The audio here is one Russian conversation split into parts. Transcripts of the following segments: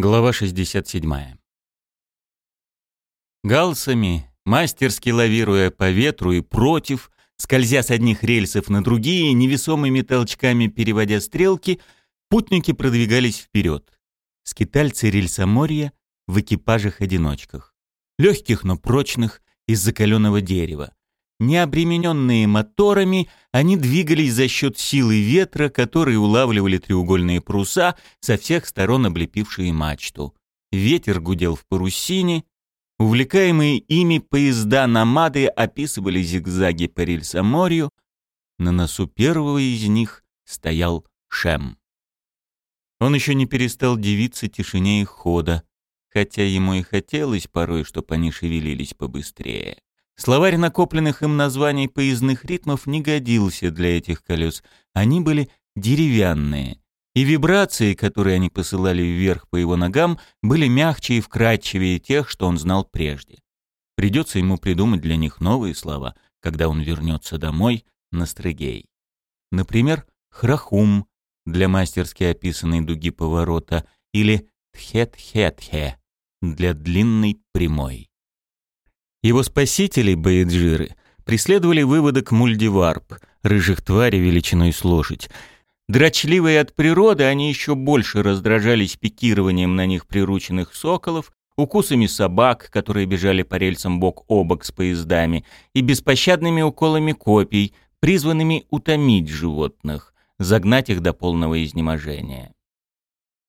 Глава 67. Галсами, мастерски лавируя по ветру и против, скользя с одних рельсов на другие, невесомыми толчками переводя стрелки, путники продвигались вперед. Скитальцы рельсоморья в экипажах-одиночках. Легких, но прочных, из закаленного дерева. Не обремененные моторами, они двигались за счет силы ветра, которые улавливали треугольные паруса, со всех сторон облепившие мачту. Ветер гудел в парусине. Увлекаемые ими поезда-намады описывали зигзаги по рельсоморью. На носу первого из них стоял Шем. Он еще не перестал дивиться тишине их хода, хотя ему и хотелось порой, чтобы они шевелились побыстрее. Словарь накопленных им названий поездных ритмов не годился для этих колес. Они были деревянные. И вибрации, которые они посылали вверх по его ногам, были мягче и вкрадчивее тех, что он знал прежде. Придется ему придумать для них новые слова, когда он вернется домой на Стрыгей. Например, «храхум» для мастерски описанной дуги поворота или «тхет-хет-хе» для длинной прямой. Его спасители, Баеджиры, преследовали выводок мульдиварп, рыжих тварей величиной с лошадь. Дрочливые от природы, они еще больше раздражались пикированием на них прирученных соколов, укусами собак, которые бежали по рельсам бок о бок с поездами, и беспощадными уколами копий, призванными утомить животных, загнать их до полного изнеможения.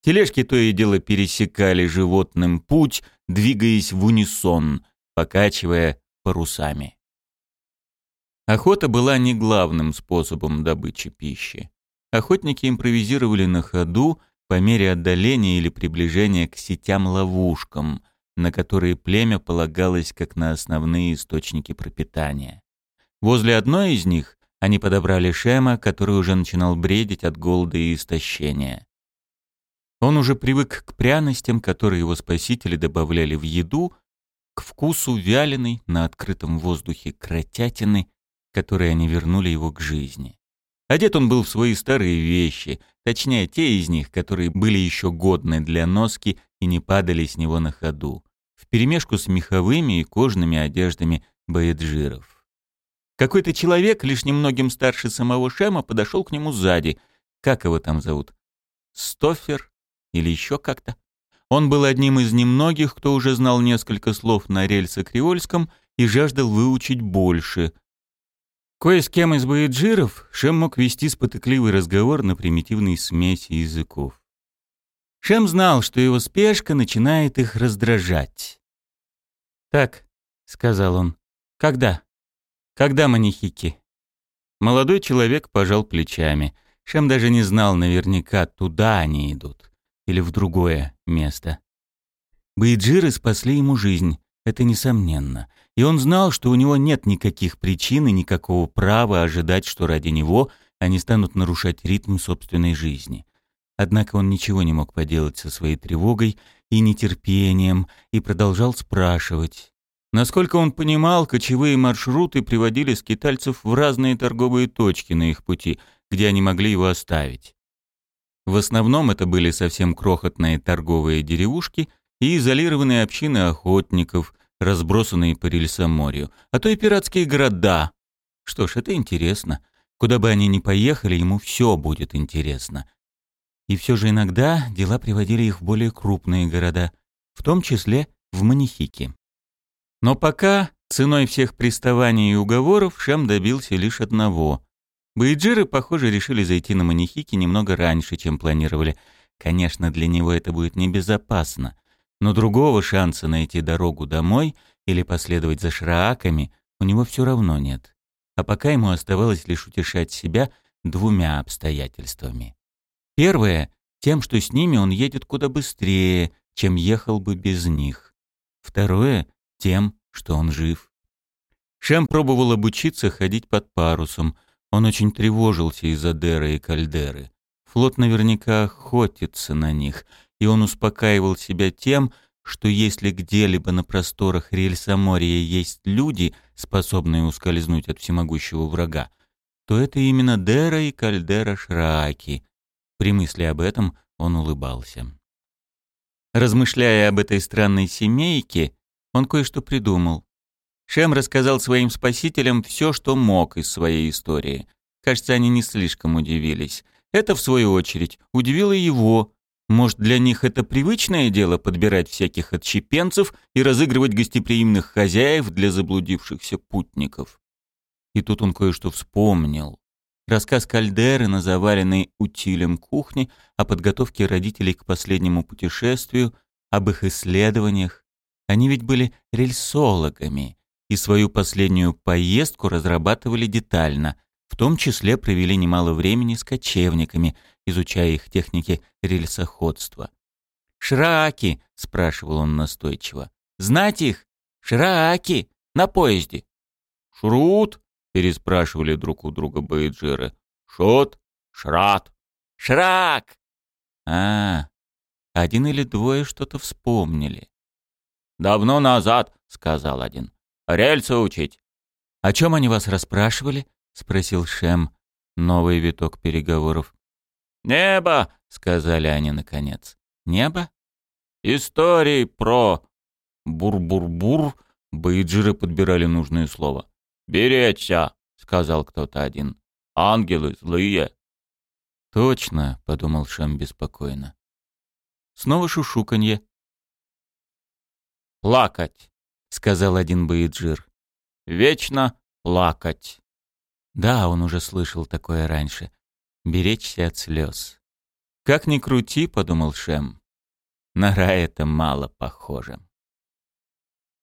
Тележки то и дело пересекали животным путь, двигаясь в унисон, покачивая парусами. Охота была не главным способом добычи пищи. Охотники импровизировали на ходу по мере отдаления или приближения к сетям-ловушкам, на которые племя полагалось как на основные источники пропитания. Возле одной из них они подобрали Шема, который уже начинал бредить от голода и истощения. Он уже привык к пряностям, которые его спасители добавляли в еду, вкусу вяленой на открытом воздухе кротятины, которые они вернули его к жизни. Одет он был в свои старые вещи, точнее, те из них, которые были еще годны для носки и не падали с него на ходу, вперемешку с меховыми и кожными одеждами боеджиров. Какой-то человек, лишь немногим старше самого Шема, подошел к нему сзади. Как его там зовут? Стофер? Или еще как-то? Он был одним из немногих, кто уже знал несколько слов на рельсо-креольском и жаждал выучить больше. Кое с кем из боеджиров Шем мог вести спотыкливый разговор на примитивной смеси языков. Шем знал, что его спешка начинает их раздражать. «Так», — сказал он, — «когда? Когда манихики?» Молодой человек пожал плечами. Шем даже не знал наверняка, туда они идут или в другое место. Бейджиры спасли ему жизнь, это несомненно. И он знал, что у него нет никаких причин и никакого права ожидать, что ради него они станут нарушать ритм собственной жизни. Однако он ничего не мог поделать со своей тревогой и нетерпением и продолжал спрашивать. Насколько он понимал, кочевые маршруты приводили скитальцев в разные торговые точки на их пути, где они могли его оставить. В основном это были совсем крохотные торговые деревушки и изолированные общины охотников, разбросанные по рельсоморью, а то и пиратские города. Что ж, это интересно. Куда бы они ни поехали, ему все будет интересно. И все же иногда дела приводили их в более крупные города, в том числе в Манихике. Но пока ценой всех приставаний и уговоров Шем добился лишь одного Бейджиры, похоже, решили зайти на манихики немного раньше, чем планировали. Конечно, для него это будет небезопасно, но другого шанса найти дорогу домой или последовать за шрааками у него все равно нет. А пока ему оставалось лишь утешать себя двумя обстоятельствами. Первое — тем, что с ними он едет куда быстрее, чем ехал бы без них. Второе — тем, что он жив. Шем пробовал обучиться ходить под парусом — он очень тревожился из-за Дера и Кальдеры. Флот наверняка охотится на них, и он успокаивал себя тем, что если где-либо на просторах рельсоморья есть люди, способные ускользнуть от всемогущего врага, то это именно Дера и Кальдера Шрааки. При мысли об этом он улыбался. Размышляя об этой странной семейке, он кое-что придумал. Шем рассказал своим спасителям все, что мог из своей истории. Кажется, они не слишком удивились. Это, в свою очередь, удивило его. Может, для них это привычное дело подбирать всяких отщепенцев и разыгрывать гостеприимных хозяев для заблудившихся путников. И тут он кое-что вспомнил. Рассказ Кальдеры на заваленной утилем кухне о подготовке родителей к последнему путешествию, об их исследованиях. Они ведь были рельсологами и свою последнюю поездку разрабатывали детально, в том числе провели немало времени с кочевниками, изучая их техники рельсоходства. «Шраки!» — спрашивал он настойчиво. «Знать их? Шраки! На поезде!» «Шрут?» — переспрашивали друг у друга бейджеры. «Шот? Шрат?» «Шрак!» «А, один или двое что-то вспомнили». «Давно назад», — сказал один. «Рельсы учить». «О чем они вас расспрашивали?» — спросил Шем. Новый виток переговоров. «Небо!» — сказали они наконец. «Небо?» «Истории про...» Бур-бур-бур. Бейджеры подбирали нужное слово. «Беречься!» — сказал кто-то один. «Ангелы злые!» «Точно!» — подумал Шем беспокойно. Снова шушуканье. «Плакать!» — сказал один бейджир. «Вечно плакать!» Да, он уже слышал такое раньше. Беречься от слез. «Как ни крути», — подумал Шем, — «на рай это мало похоже».